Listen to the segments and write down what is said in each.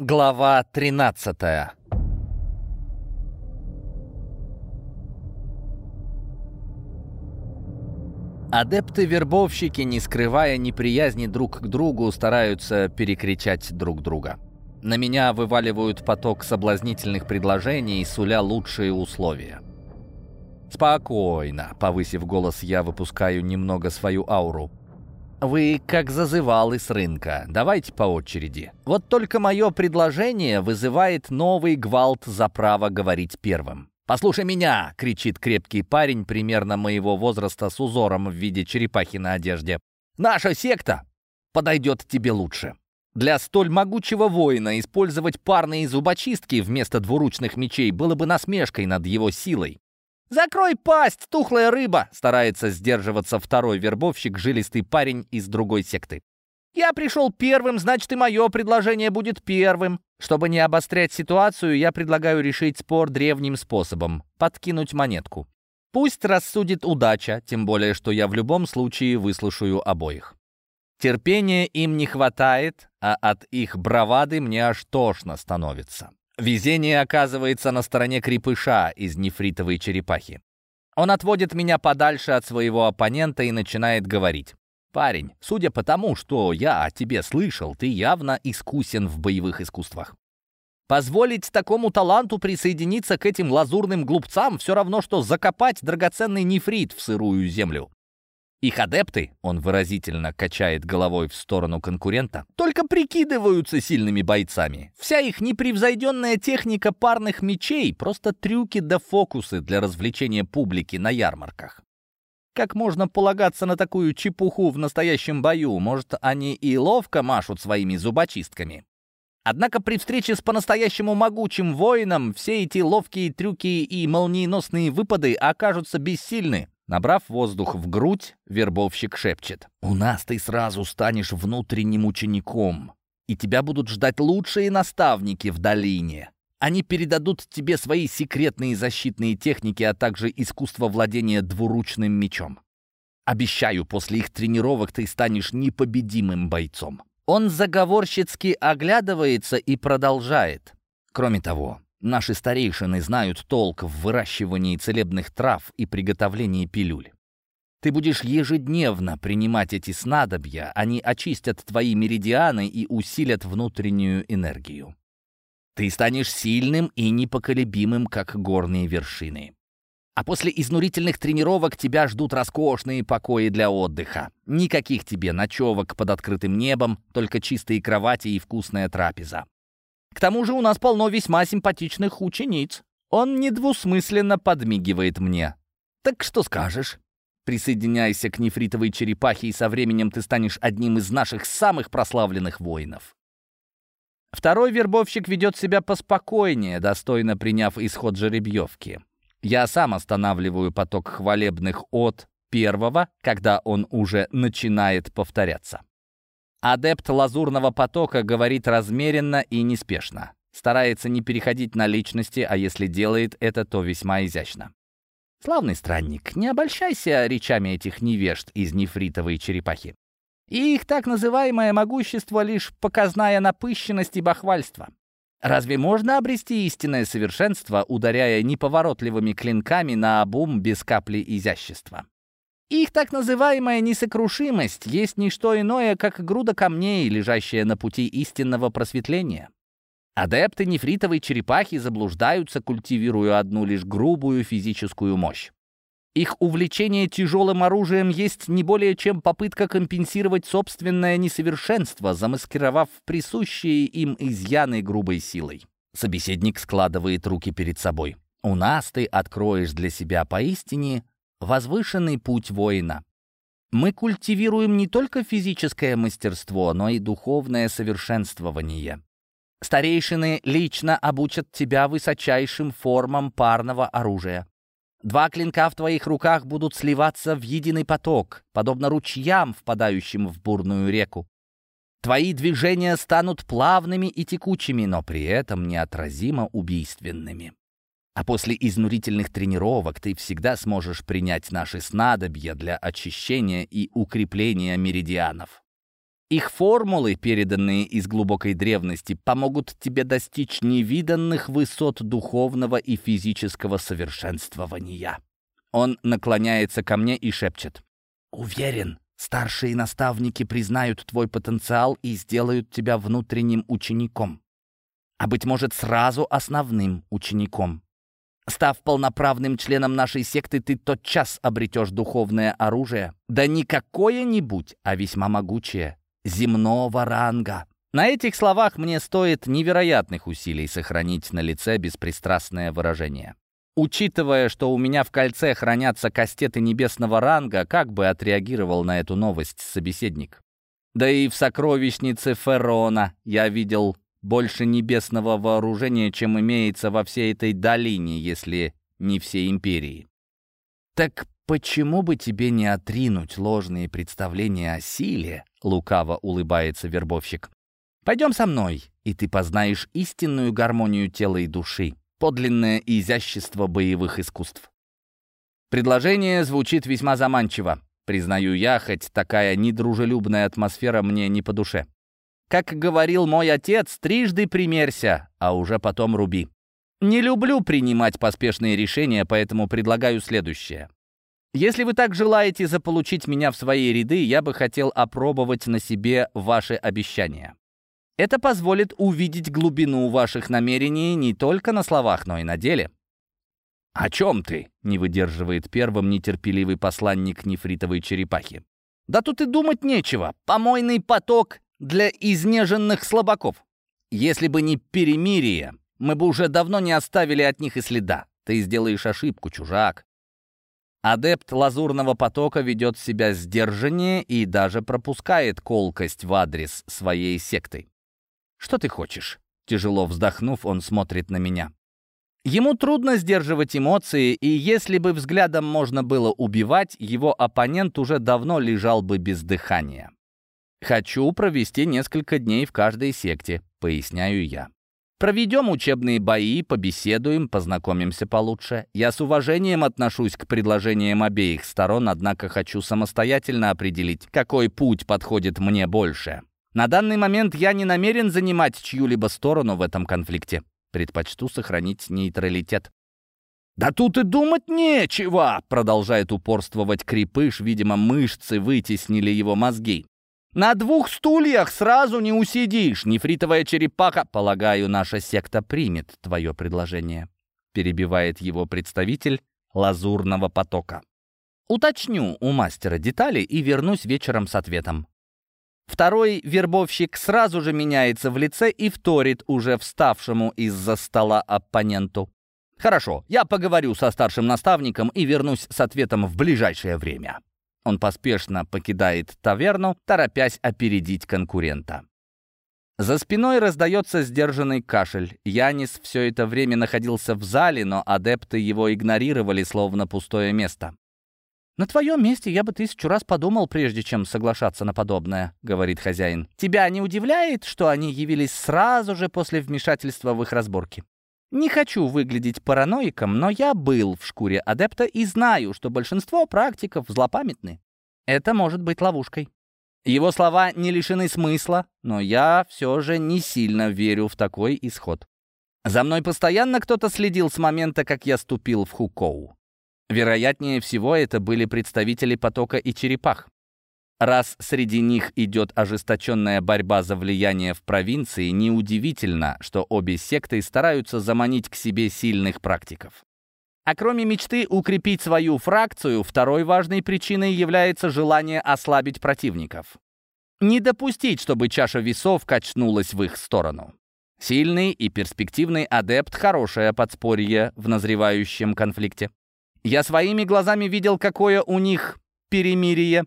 Глава 13 Адепты-вербовщики, не скрывая неприязни друг к другу, стараются перекричать друг друга. На меня вываливают поток соблазнительных предложений, суля лучшие условия. «Спокойно», — повысив голос, я выпускаю немного свою ауру. Вы как зазывалы с рынка. Давайте по очереди. Вот только мое предложение вызывает новый гвалт за право говорить первым. «Послушай меня!» — кричит крепкий парень примерно моего возраста с узором в виде черепахи на одежде. «Наша секта подойдет тебе лучше. Для столь могучего воина использовать парные зубочистки вместо двуручных мечей было бы насмешкой над его силой. «Закрой пасть, тухлая рыба!» — старается сдерживаться второй вербовщик, жилистый парень из другой секты. «Я пришел первым, значит, и мое предложение будет первым. Чтобы не обострять ситуацию, я предлагаю решить спор древним способом — подкинуть монетку. Пусть рассудит удача, тем более, что я в любом случае выслушаю обоих. Терпения им не хватает, а от их бравады мне аж тошно становится. Везение оказывается на стороне крепыша из нефритовой черепахи. Он отводит меня подальше от своего оппонента и начинает говорить. «Парень, судя по тому, что я о тебе слышал, ты явно искусен в боевых искусствах. Позволить такому таланту присоединиться к этим лазурным глупцам все равно, что закопать драгоценный нефрит в сырую землю. Их адепты, он выразительно качает головой в сторону конкурента, только прикидываются сильными бойцами. Вся их непревзойденная техника парных мечей — просто трюки да фокусы для развлечения публики на ярмарках. Как можно полагаться на такую чепуху в настоящем бою? Может, они и ловко машут своими зубочистками? Однако при встрече с по-настоящему могучим воином все эти ловкие трюки и молниеносные выпады окажутся бессильны. Набрав воздух в грудь, вербовщик шепчет. «У нас ты сразу станешь внутренним учеником, и тебя будут ждать лучшие наставники в долине. Они передадут тебе свои секретные защитные техники, а также искусство владения двуручным мечом. Обещаю, после их тренировок ты станешь непобедимым бойцом». Он заговорщицки оглядывается и продолжает. Кроме того, Наши старейшины знают толк в выращивании целебных трав и приготовлении пилюль. Ты будешь ежедневно принимать эти снадобья, они очистят твои меридианы и усилят внутреннюю энергию. Ты станешь сильным и непоколебимым, как горные вершины. А после изнурительных тренировок тебя ждут роскошные покои для отдыха. Никаких тебе ночевок под открытым небом, только чистые кровати и вкусная трапеза. К тому же у нас полно весьма симпатичных учениц. Он недвусмысленно подмигивает мне. Так что скажешь? Присоединяйся к нефритовой черепахе, и со временем ты станешь одним из наших самых прославленных воинов. Второй вербовщик ведет себя поспокойнее, достойно приняв исход жеребьевки. Я сам останавливаю поток хвалебных от первого, когда он уже начинает повторяться. Адепт лазурного потока говорит размеренно и неспешно. Старается не переходить на личности, а если делает это, то весьма изящно. Славный странник, не обольщайся речами этих невежд из нефритовой черепахи. И их так называемое могущество — лишь показная напыщенность и бахвальство. Разве можно обрести истинное совершенство, ударяя неповоротливыми клинками на обум без капли изящества? Их так называемая несокрушимость есть не что иное, как груда камней, лежащая на пути истинного просветления. Адепты нефритовой черепахи заблуждаются, культивируя одну лишь грубую физическую мощь. Их увлечение тяжелым оружием есть не более чем попытка компенсировать собственное несовершенство, замаскировав присущие им изъяны грубой силой. Собеседник складывает руки перед собой. «У нас ты откроешь для себя поистине возвышенный путь воина. Мы культивируем не только физическое мастерство, но и духовное совершенствование. Старейшины лично обучат тебя высочайшим формам парного оружия. Два клинка в твоих руках будут сливаться в единый поток, подобно ручьям, впадающим в бурную реку. Твои движения станут плавными и текучими, но при этом неотразимо убийственными. А после изнурительных тренировок ты всегда сможешь принять наши снадобья для очищения и укрепления меридианов. Их формулы, переданные из глубокой древности, помогут тебе достичь невиданных высот духовного и физического совершенствования. Он наклоняется ко мне и шепчет. «Уверен, старшие наставники признают твой потенциал и сделают тебя внутренним учеником. А, быть может, сразу основным учеником. Став полноправным членом нашей секты, ты тотчас обретешь духовное оружие. Да не какое-нибудь, а весьма могучее, земного ранга. На этих словах мне стоит невероятных усилий сохранить на лице беспристрастное выражение. Учитывая, что у меня в кольце хранятся кастеты небесного ранга, как бы отреагировал на эту новость собеседник? Да и в сокровищнице Ферона я видел больше небесного вооружения, чем имеется во всей этой долине, если не всей империи. Так почему бы тебе не отринуть ложные представления о силе? Лукаво улыбается вербовщик. Пойдем со мной, и ты познаешь истинную гармонию тела и души, подлинное изящество боевых искусств. Предложение звучит весьма заманчиво, признаю я, хоть такая недружелюбная атмосфера мне не по душе. Как говорил мой отец, трижды примерься, а уже потом руби. Не люблю принимать поспешные решения, поэтому предлагаю следующее. Если вы так желаете заполучить меня в свои ряды, я бы хотел опробовать на себе ваши обещания. Это позволит увидеть глубину ваших намерений не только на словах, но и на деле. «О чем ты?» — не выдерживает первым нетерпеливый посланник нефритовой черепахи. «Да тут и думать нечего. Помойный поток для изнеженных слабаков. Если бы не перемирие, мы бы уже давно не оставили от них и следа. Ты сделаешь ошибку, чужак. Адепт лазурного потока ведет себя сдержаннее и даже пропускает колкость в адрес своей секты. «Что ты хочешь?» Тяжело вздохнув, он смотрит на меня. Ему трудно сдерживать эмоции, и если бы взглядом можно было убивать, его оппонент уже давно лежал бы без дыхания. «Хочу провести несколько дней в каждой секте», — поясняю я. «Проведем учебные бои, побеседуем, познакомимся получше. Я с уважением отношусь к предложениям обеих сторон, однако хочу самостоятельно определить, какой путь подходит мне больше. На данный момент я не намерен занимать чью-либо сторону в этом конфликте. Предпочту сохранить нейтралитет». «Да тут и думать нечего!» — продолжает упорствовать Крепыш. Видимо, мышцы вытеснили его мозги. На двух стульях сразу не усидишь, нефритовая черепаха. Полагаю, наша секта примет твое предложение», — перебивает его представитель лазурного потока. Уточню у мастера детали и вернусь вечером с ответом. Второй вербовщик сразу же меняется в лице и вторит уже вставшему из-за стола оппоненту. «Хорошо, я поговорю со старшим наставником и вернусь с ответом в ближайшее время». Он поспешно покидает таверну, торопясь опередить конкурента. За спиной раздается сдержанный кашель. Янис все это время находился в зале, но адепты его игнорировали, словно пустое место. «На твоем месте я бы тысячу раз подумал, прежде чем соглашаться на подобное», — говорит хозяин. «Тебя не удивляет, что они явились сразу же после вмешательства в их разборки?» Не хочу выглядеть параноиком, но я был в шкуре адепта и знаю, что большинство практиков злопамятны. Это может быть ловушкой. Его слова не лишены смысла, но я все же не сильно верю в такой исход. За мной постоянно кто-то следил с момента, как я ступил в Хукоу. Вероятнее всего, это были представители потока и черепах. Раз среди них идет ожесточенная борьба за влияние в провинции, неудивительно, что обе секты стараются заманить к себе сильных практиков. А кроме мечты укрепить свою фракцию, второй важной причиной является желание ослабить противников. Не допустить, чтобы чаша весов качнулась в их сторону. Сильный и перспективный адепт – хорошее подспорье в назревающем конфликте. Я своими глазами видел, какое у них перемирие.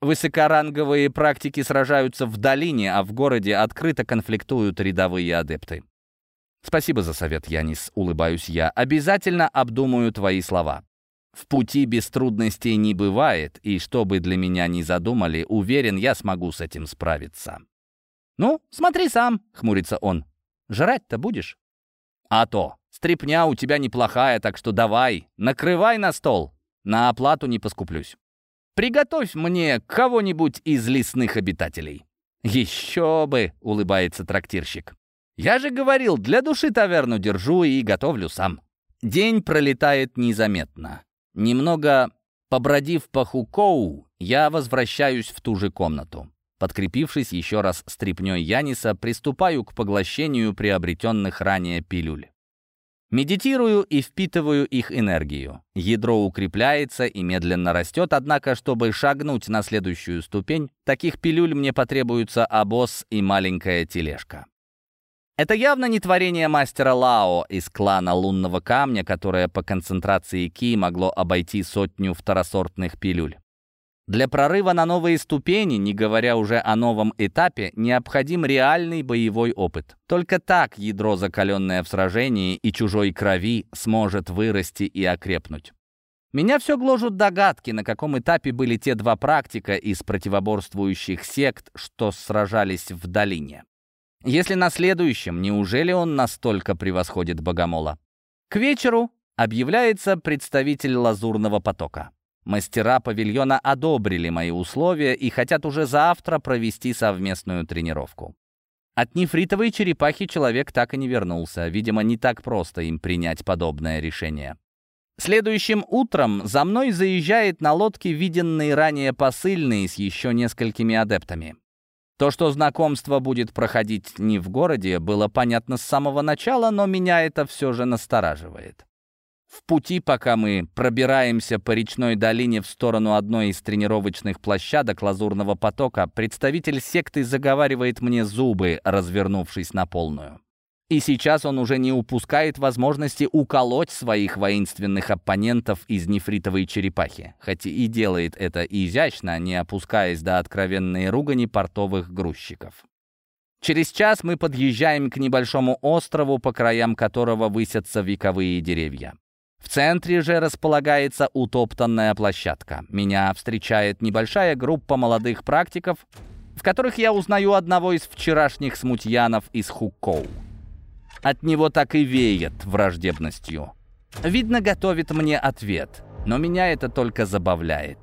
Высокоранговые практики сражаются в долине, а в городе открыто конфликтуют рядовые адепты. «Спасибо за совет, Янис», — улыбаюсь я. «Обязательно обдумаю твои слова. В пути без трудностей не бывает, и что бы для меня ни задумали, уверен, я смогу с этим справиться». «Ну, смотри сам», — хмурится он. «Жрать-то будешь?» «А то. Стрепня у тебя неплохая, так что давай, накрывай на стол. На оплату не поскуплюсь. Приготовь мне кого-нибудь из лесных обитателей». «Еще бы!» — улыбается трактирщик. «Я же говорил, для души таверну держу и готовлю сам». День пролетает незаметно. Немного побродив по Хукоу, я возвращаюсь в ту же комнату. Подкрепившись еще раз стрипней Яниса, приступаю к поглощению приобретенных ранее пилюль. Медитирую и впитываю их энергию. Ядро укрепляется и медленно растет, однако, чтобы шагнуть на следующую ступень, таких пилюль мне потребуются обоз и маленькая тележка. Это явно не творение мастера Лао из клана лунного камня, которое по концентрации ки могло обойти сотню второсортных пилюль. Для прорыва на новые ступени, не говоря уже о новом этапе, необходим реальный боевой опыт. Только так ядро, закаленное в сражении и чужой крови, сможет вырасти и окрепнуть. Меня все гложут догадки, на каком этапе были те два практика из противоборствующих сект, что сражались в долине. Если на следующем, неужели он настолько превосходит Богомола? К вечеру объявляется представитель Лазурного потока. Мастера павильона одобрили мои условия и хотят уже завтра провести совместную тренировку. От нефритовой черепахи человек так и не вернулся. Видимо, не так просто им принять подобное решение. Следующим утром за мной заезжает на лодке виденный ранее посыльный с еще несколькими адептами. То, что знакомство будет проходить не в городе, было понятно с самого начала, но меня это все же настораживает. В пути, пока мы пробираемся по речной долине в сторону одной из тренировочных площадок Лазурного потока, представитель секты заговаривает мне зубы, развернувшись на полную. И сейчас он уже не упускает возможности уколоть своих воинственных оппонентов из нефритовой черепахи, хотя и делает это изящно, не опускаясь до откровенной ругани портовых грузчиков. Через час мы подъезжаем к небольшому острову, по краям которого высятся вековые деревья. В центре же располагается утоптанная площадка. Меня встречает небольшая группа молодых практиков, в которых я узнаю одного из вчерашних смутьянов из Хуккоу. От него так и веет враждебностью. Видно, готовит мне ответ, но меня это только забавляет.